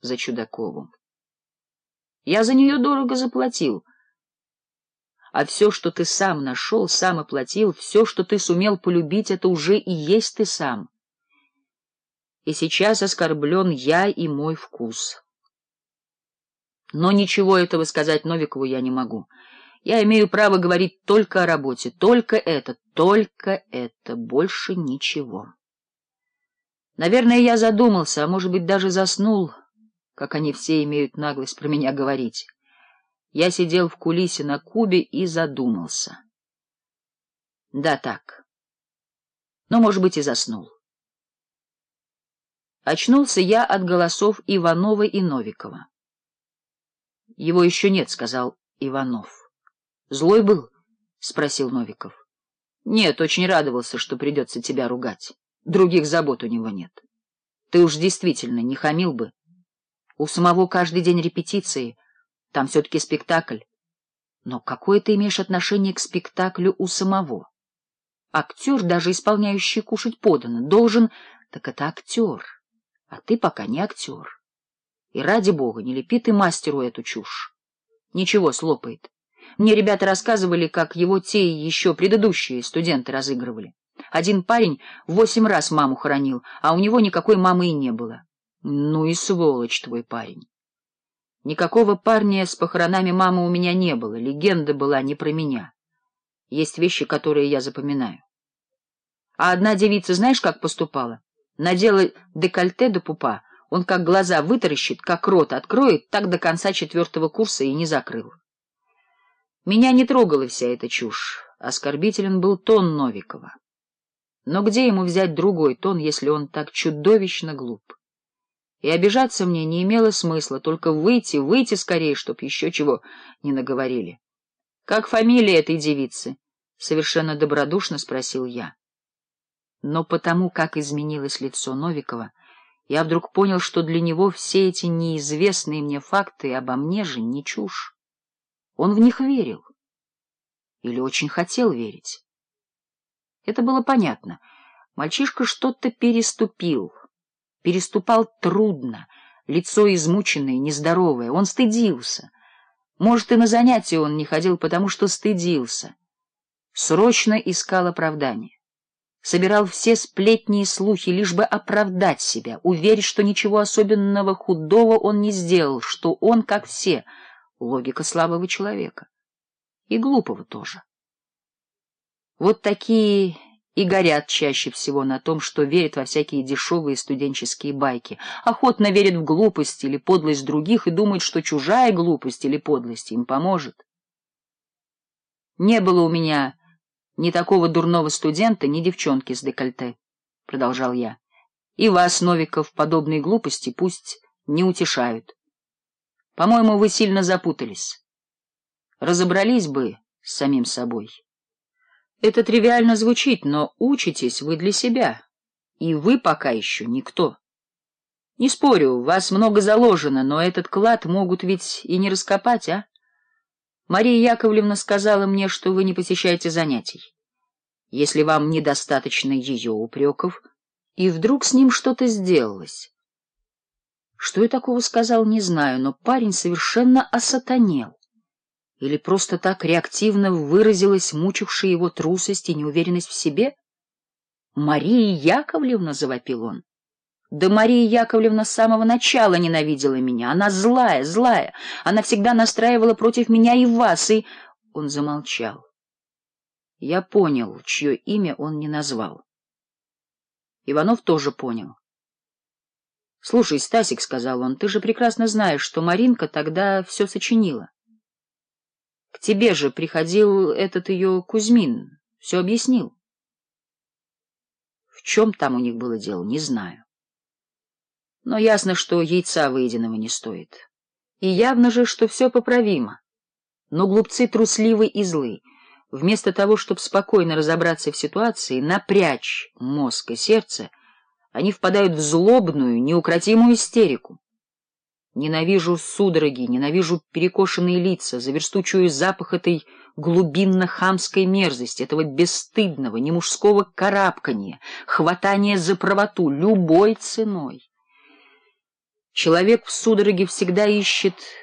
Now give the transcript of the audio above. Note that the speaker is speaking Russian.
за Чудакову. Я за нее дорого заплатил. А все, что ты сам нашел, сам оплатил, все, что ты сумел полюбить, это уже и есть ты сам. И сейчас оскорблен я и мой вкус. Но ничего этого сказать Новикову я не могу. Я имею право говорить только о работе, только это, только это, больше ничего. Наверное, я задумался, а может быть, даже заснул, — как они все имеют наглость про меня говорить. Я сидел в кулисе на Кубе и задумался. Да, так. Но, может быть, и заснул. Очнулся я от голосов Иванова и Новикова. — Его еще нет, — сказал Иванов. — Злой был? — спросил Новиков. — Нет, очень радовался, что придется тебя ругать. Других забот у него нет. Ты уж действительно не хамил бы. У самого каждый день репетиции. Там все-таки спектакль. Но какое ты имеешь отношение к спектаклю у самого? Актер, даже исполняющий кушать подано, должен... Так это актер, а ты пока не актер. И ради бога, не лепи ты мастеру эту чушь. Ничего, слопает. Мне ребята рассказывали, как его те еще предыдущие студенты разыгрывали. Один парень восемь раз маму хоронил, а у него никакой мамы и не было. Ну и сволочь твой парень. Никакого парня с похоронами мамы у меня не было, легенда была не про меня. Есть вещи, которые я запоминаю. А одна девица, знаешь, как поступала? Надела декольте до пупа, он как глаза вытаращит, как рот откроет, так до конца четвертого курса и не закрыл. Меня не трогала вся эта чушь, оскорбителен был тон Новикова. Но где ему взять другой тон, если он так чудовищно глуп? И обижаться мне не имело смысла, только выйти, выйти скорее, чтоб еще чего не наговорили. — Как фамилия этой девицы? — совершенно добродушно спросил я. Но потому, как изменилось лицо Новикова, я вдруг понял, что для него все эти неизвестные мне факты обо мне же не чушь. Он в них верил. Или очень хотел верить. Это было понятно. Мальчишка что-то переступил — переступал трудно, лицо измученное, нездоровое. Он стыдился. Может, и на занятия он не ходил, потому что стыдился. Срочно искал оправдание. Собирал все сплетни и слухи, лишь бы оправдать себя, уверить, что ничего особенного худого он не сделал, что он, как все, логика слабого человека. И глупого тоже. Вот такие и горят чаще всего на том, что верят во всякие дешевые студенческие байки, охотно верят в глупость или подлость других и думают, что чужая глупость или подлость им поможет. «Не было у меня ни такого дурного студента, ни девчонки с декольте», — продолжал я. «И вас, Новиков, подобные глупости пусть не утешают. По-моему, вы сильно запутались. Разобрались бы с самим собой». Это тривиально звучит, но учитесь вы для себя, и вы пока еще никто. Не спорю, у вас много заложено, но этот клад могут ведь и не раскопать, а? Мария Яковлевна сказала мне, что вы не посещаете занятий. Если вам недостаточно ее упреков, и вдруг с ним что-то сделалось. Что я такого сказал, не знаю, но парень совершенно осатанел. Или просто так реактивно выразилась мучившая его трусость и неуверенность в себе? «Мария Яковлевна!» — завопил он. «Да Мария Яковлевна с самого начала ненавидела меня. Она злая, злая. Она всегда настраивала против меня и вас, и...» Он замолчал. Я понял, чье имя он не назвал. Иванов тоже понял. — Слушай, Стасик, — сказал он, — ты же прекрасно знаешь, что Маринка тогда все сочинила. К тебе же приходил этот ее Кузьмин, все объяснил. В чем там у них было дело, не знаю. Но ясно, что яйца выеденного не стоит. И явно же, что все поправимо. Но глупцы трусливы и злы. Вместо того, чтобы спокойно разобраться в ситуации, напрячь мозг и сердце, они впадают в злобную, неукротимую истерику. Ненавижу судороги, ненавижу перекошенные лица, заверстучую запах этой глубинно-хамской мерзости, этого бесстыдного, немужского карабкания, хватания за правоту любой ценой. Человек в судороге всегда ищет